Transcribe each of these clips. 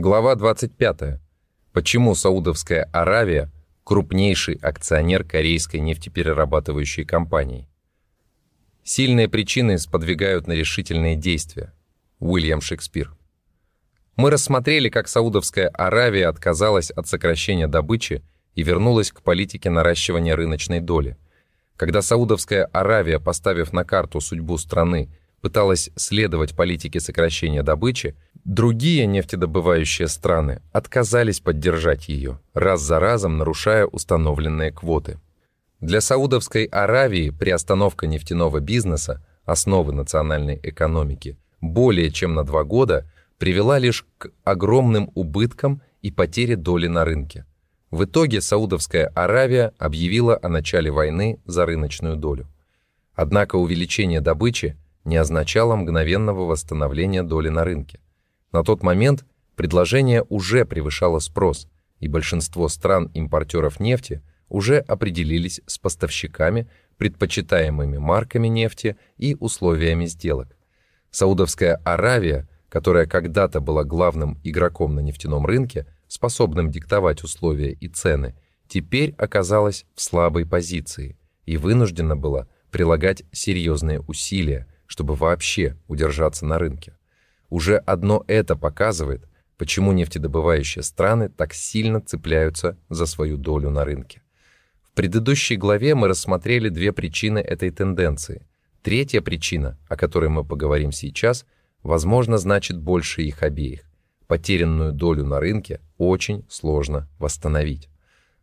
Глава 25. Почему Саудовская Аравия – крупнейший акционер корейской нефтеперерабатывающей компании? Сильные причины сподвигают на решительные действия. Уильям Шекспир. Мы рассмотрели, как Саудовская Аравия отказалась от сокращения добычи и вернулась к политике наращивания рыночной доли. Когда Саудовская Аравия, поставив на карту судьбу страны, пыталась следовать политике сокращения добычи, другие нефтедобывающие страны отказались поддержать ее, раз за разом нарушая установленные квоты. Для Саудовской Аравии приостановка нефтяного бизнеса, основы национальной экономики, более чем на два года привела лишь к огромным убыткам и потере доли на рынке. В итоге Саудовская Аравия объявила о начале войны за рыночную долю. Однако увеличение добычи – не означало мгновенного восстановления доли на рынке. На тот момент предложение уже превышало спрос, и большинство стран-импортеров нефти уже определились с поставщиками, предпочитаемыми марками нефти и условиями сделок. Саудовская Аравия, которая когда-то была главным игроком на нефтяном рынке, способным диктовать условия и цены, теперь оказалась в слабой позиции и вынуждена была прилагать серьезные усилия, чтобы вообще удержаться на рынке. Уже одно это показывает, почему нефтедобывающие страны так сильно цепляются за свою долю на рынке. В предыдущей главе мы рассмотрели две причины этой тенденции. Третья причина, о которой мы поговорим сейчас, возможно, значит больше их обеих. Потерянную долю на рынке очень сложно восстановить.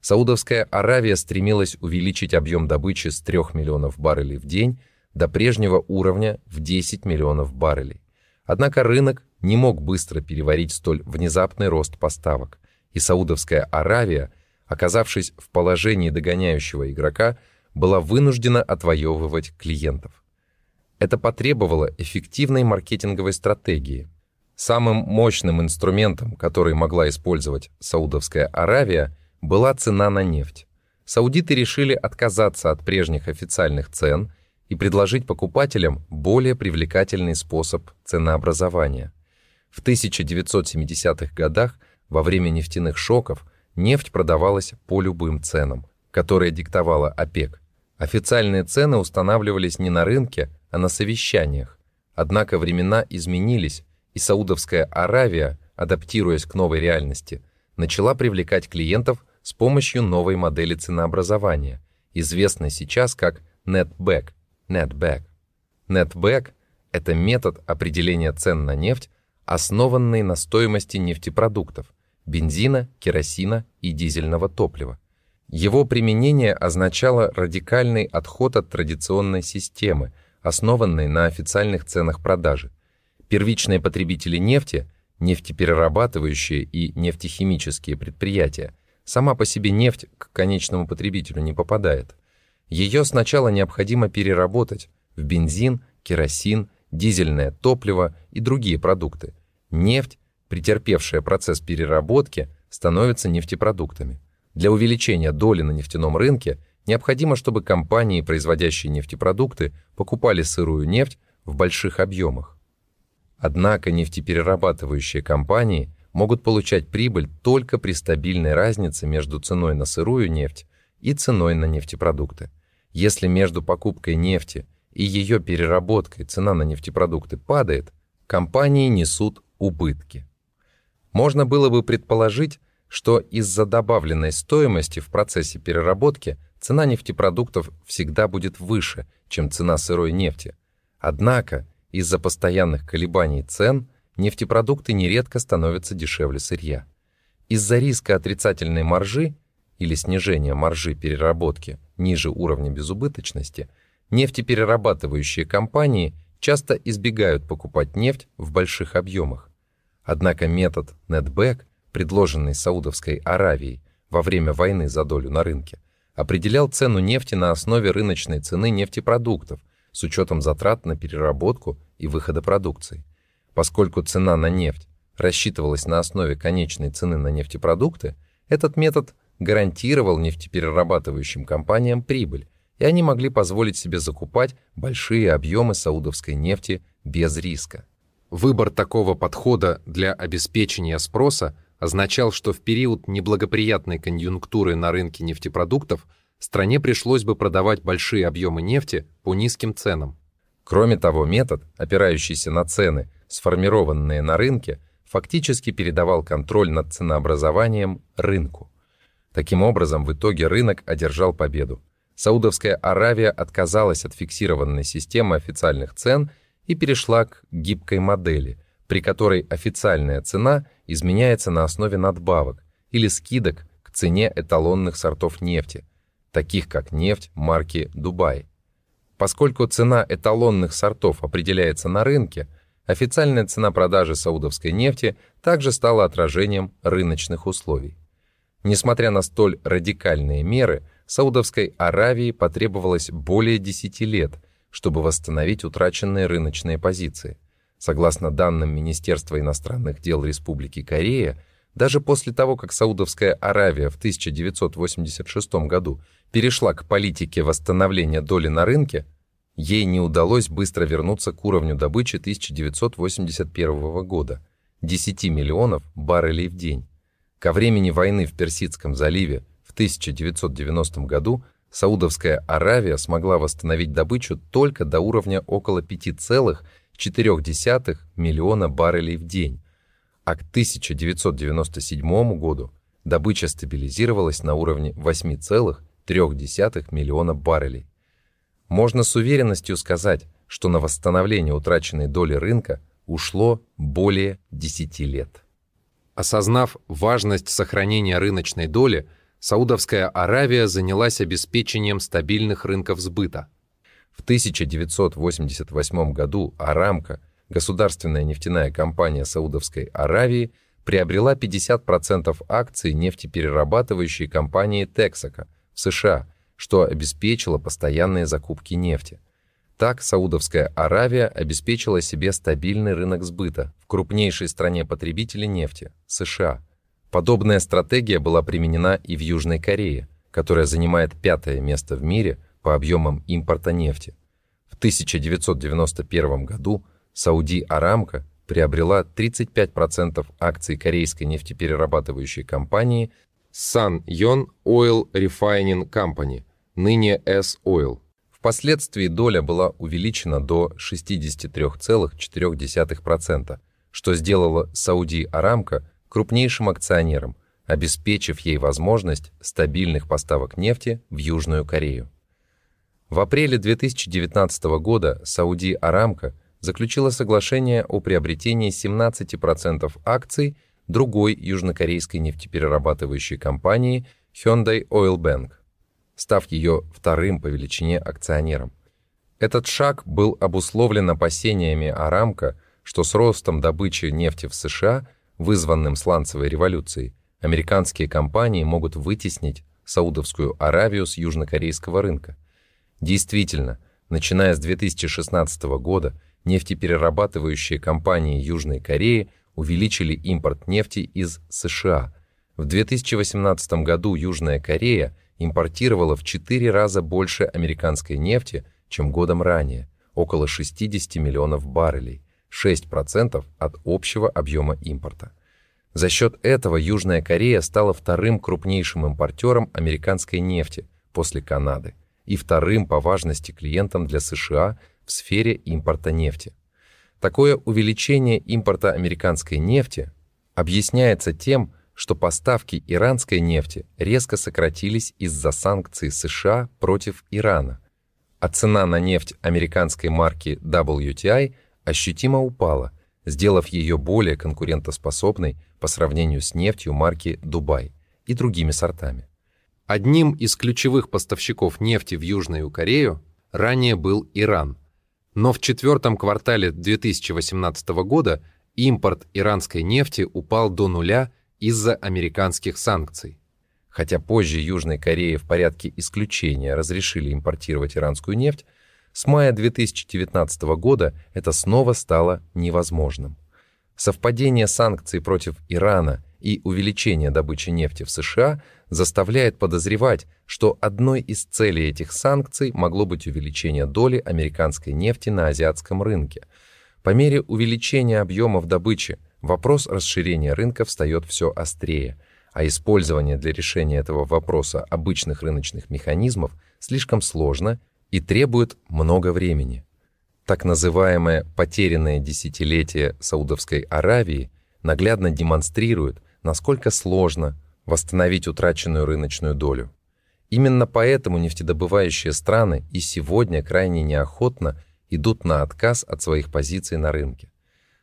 Саудовская Аравия стремилась увеличить объем добычи с 3 миллионов баррелей в день до прежнего уровня в 10 миллионов баррелей. Однако рынок не мог быстро переварить столь внезапный рост поставок, и Саудовская Аравия, оказавшись в положении догоняющего игрока, была вынуждена отвоевывать клиентов. Это потребовало эффективной маркетинговой стратегии. Самым мощным инструментом, который могла использовать Саудовская Аравия, была цена на нефть. Саудиты решили отказаться от прежних официальных цен – и предложить покупателям более привлекательный способ ценообразования. В 1970-х годах во время нефтяных шоков нефть продавалась по любым ценам, которые диктовала ОПЕК. Официальные цены устанавливались не на рынке, а на совещаниях. Однако времена изменились, и Саудовская Аравия, адаптируясь к новой реальности, начала привлекать клиентов с помощью новой модели ценообразования, известной сейчас как netback netback. Netback – это метод определения цен на нефть, основанный на стоимости нефтепродуктов – бензина, керосина и дизельного топлива. Его применение означало радикальный отход от традиционной системы, основанной на официальных ценах продажи. Первичные потребители нефти, нефтеперерабатывающие и нефтехимические предприятия, сама по себе нефть к конечному потребителю не попадает – ее сначала необходимо переработать в бензин, керосин, дизельное топливо и другие продукты. Нефть, претерпевшая процесс переработки, становится нефтепродуктами. Для увеличения доли на нефтяном рынке необходимо, чтобы компании, производящие нефтепродукты, покупали сырую нефть в больших объемах. Однако нефтеперерабатывающие компании могут получать прибыль только при стабильной разнице между ценой на сырую нефть и ценой на нефтепродукты. Если между покупкой нефти и ее переработкой цена на нефтепродукты падает, компании несут убытки. Можно было бы предположить, что из-за добавленной стоимости в процессе переработки цена нефтепродуктов всегда будет выше, чем цена сырой нефти. Однако из-за постоянных колебаний цен нефтепродукты нередко становятся дешевле сырья. Из-за риска отрицательной маржи или снижения маржи переработки ниже уровня безубыточности, нефтеперерабатывающие компании часто избегают покупать нефть в больших объемах. Однако метод netback, предложенный Саудовской Аравией во время войны за долю на рынке, определял цену нефти на основе рыночной цены нефтепродуктов с учетом затрат на переработку и выхода продукции. Поскольку цена на нефть рассчитывалась на основе конечной цены на нефтепродукты, этот метод гарантировал нефтеперерабатывающим компаниям прибыль, и они могли позволить себе закупать большие объемы саудовской нефти без риска. Выбор такого подхода для обеспечения спроса означал, что в период неблагоприятной конъюнктуры на рынке нефтепродуктов стране пришлось бы продавать большие объемы нефти по низким ценам. Кроме того, метод, опирающийся на цены, сформированные на рынке, фактически передавал контроль над ценообразованием рынку. Таким образом, в итоге рынок одержал победу. Саудовская Аравия отказалась от фиксированной системы официальных цен – и перешла к гибкой модели, при которой официальная цена изменяется на основе надбавок или скидок к цене эталонных сортов нефти, таких как нефть марки Дубай. Поскольку цена эталонных сортов определяется на рынке, официальная цена продажи саудовской нефти также стала отражением рыночных условий. Несмотря на столь радикальные меры, Саудовской Аравии потребовалось более 10 лет, чтобы восстановить утраченные рыночные позиции. Согласно данным Министерства иностранных дел Республики Корея, даже после того, как Саудовская Аравия в 1986 году перешла к политике восстановления доли на рынке, ей не удалось быстро вернуться к уровню добычи 1981 года – 10 миллионов баррелей в день. Ко времени войны в Персидском заливе в 1990 году Саудовская Аравия смогла восстановить добычу только до уровня около 5,4 миллиона баррелей в день, а к 1997 году добыча стабилизировалась на уровне 8,3 миллиона баррелей. Можно с уверенностью сказать, что на восстановление утраченной доли рынка ушло более 10 лет. Осознав важность сохранения рыночной доли, Саудовская Аравия занялась обеспечением стабильных рынков сбыта. В 1988 году Арамка, государственная нефтяная компания Саудовской Аравии, приобрела 50% акций нефтеперерабатывающей компании Texaco в США, что обеспечило постоянные закупки нефти. Так Саудовская Аравия обеспечила себе стабильный рынок сбыта в крупнейшей стране потребителей нефти – США – Подобная стратегия была применена и в Южной Корее, которая занимает пятое место в мире по объемам импорта нефти. В 1991 году Сауди Арамко приобрела 35% акций корейской нефтеперерабатывающей компании Sun Yon Oil Refining Company, ныне S-Oil. Впоследствии доля была увеличена до 63,4%, что сделало Сауди Арамко крупнейшим акционером, обеспечив ей возможность стабильных поставок нефти в Южную Корею. В апреле 2019 года Сауди Арамко заключила соглашение о приобретении 17% акций другой южнокорейской нефтеперерабатывающей компании Hyundai Oil Bank, став ее вторым по величине акционером. Этот шаг был обусловлен опасениями Арамко, что с ростом добычи нефти в США вызванным сланцевой революцией, американские компании могут вытеснить Саудовскую Аравию с южнокорейского рынка. Действительно, начиная с 2016 года нефтеперерабатывающие компании Южной Кореи увеличили импорт нефти из США. В 2018 году Южная Корея импортировала в 4 раза больше американской нефти, чем годом ранее, около 60 миллионов баррелей. 6% от общего объема импорта. За счет этого Южная Корея стала вторым крупнейшим импортером американской нефти после Канады и вторым по важности клиентом для США в сфере импорта нефти. Такое увеличение импорта американской нефти объясняется тем, что поставки иранской нефти резко сократились из-за санкций США против Ирана, а цена на нефть американской марки WTI – ощутимо упала, сделав ее более конкурентоспособной по сравнению с нефтью марки «Дубай» и другими сортами. Одним из ключевых поставщиков нефти в Южную Корею ранее был Иран. Но в четвертом квартале 2018 года импорт иранской нефти упал до нуля из-за американских санкций. Хотя позже Южной Корее в порядке исключения разрешили импортировать иранскую нефть, с мая 2019 года это снова стало невозможным. Совпадение санкций против Ирана и увеличение добычи нефти в США заставляет подозревать, что одной из целей этих санкций могло быть увеличение доли американской нефти на азиатском рынке, По мере увеличения объемов добычи вопрос расширения рынка встает все острее, а использование для решения этого вопроса обычных рыночных механизмов слишком сложно и требует много времени. Так называемое «потерянное десятилетие Саудовской Аравии» наглядно демонстрирует, насколько сложно восстановить утраченную рыночную долю. Именно поэтому нефтедобывающие страны и сегодня крайне неохотно идут на отказ от своих позиций на рынке.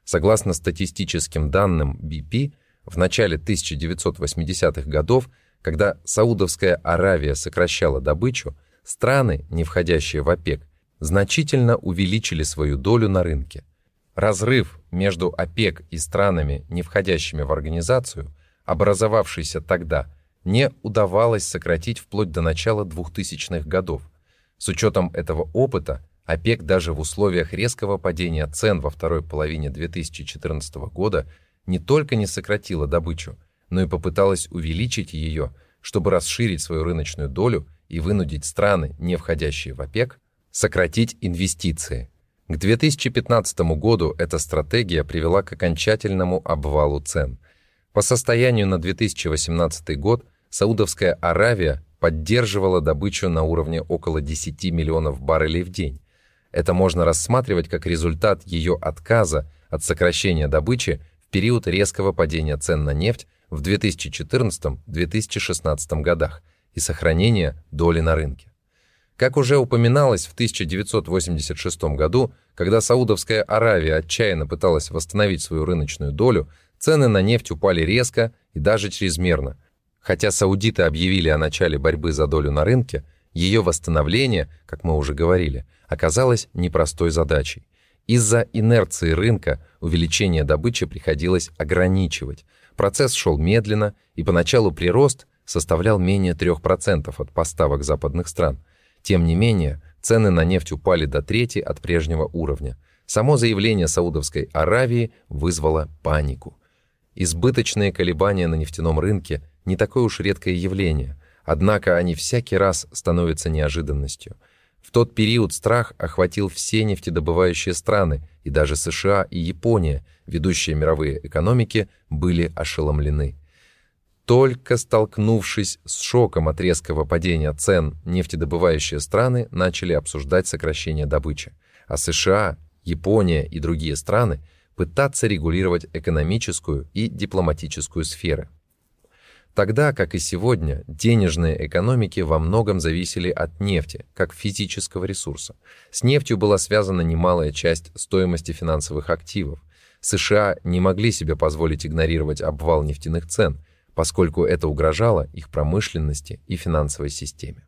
Согласно статистическим данным BP, в начале 1980-х годов, когда Саудовская Аравия сокращала добычу, страны, не входящие в ОПЕК, значительно увеличили свою долю на рынке. Разрыв между ОПЕК и странами, не входящими в организацию, образовавшийся тогда, не удавалось сократить вплоть до начала 2000-х годов. С учетом этого опыта, ОПЕК даже в условиях резкого падения цен во второй половине 2014 года не только не сократила добычу, но и попыталась увеличить ее, чтобы расширить свою рыночную долю и вынудить страны, не входящие в ОПЕК, сократить инвестиции. К 2015 году эта стратегия привела к окончательному обвалу цен. По состоянию на 2018 год Саудовская Аравия поддерживала добычу на уровне около 10 миллионов баррелей в день. Это можно рассматривать как результат ее отказа от сокращения добычи в период резкого падения цен на нефть в 2014-2016 годах и сохранения доли на рынке. Как уже упоминалось, в 1986 году, когда Саудовская Аравия отчаянно пыталась восстановить свою рыночную долю, цены на нефть упали резко и даже чрезмерно, Хотя саудиты объявили о начале борьбы за долю на рынке, ее восстановление, как мы уже говорили, оказалось непростой задачей. Из-за инерции рынка увеличение добычи приходилось ограничивать. Процесс шел медленно, и поначалу прирост составлял менее 3% от поставок западных стран. Тем не менее, цены на нефть упали до трети от прежнего уровня. Само заявление Саудовской Аравии вызвало панику. Избыточные колебания на нефтяном рынке не такое уж редкое явление, однако они всякий раз становятся неожиданностью. В тот период страх охватил все нефтедобывающие страны, и даже США и Япония, ведущие мировые экономики, были ошеломлены. Только столкнувшись с шоком от резкого падения цен, нефтедобывающие страны начали обсуждать сокращение добычи, а США, Япония и другие страны пытаться регулировать экономическую и дипломатическую сферы. Тогда, как и сегодня, денежные экономики во многом зависели от нефти, как физического ресурса. С нефтью была связана немалая часть стоимости финансовых активов. США не могли себе позволить игнорировать обвал нефтяных цен, поскольку это угрожало их промышленности и финансовой системе.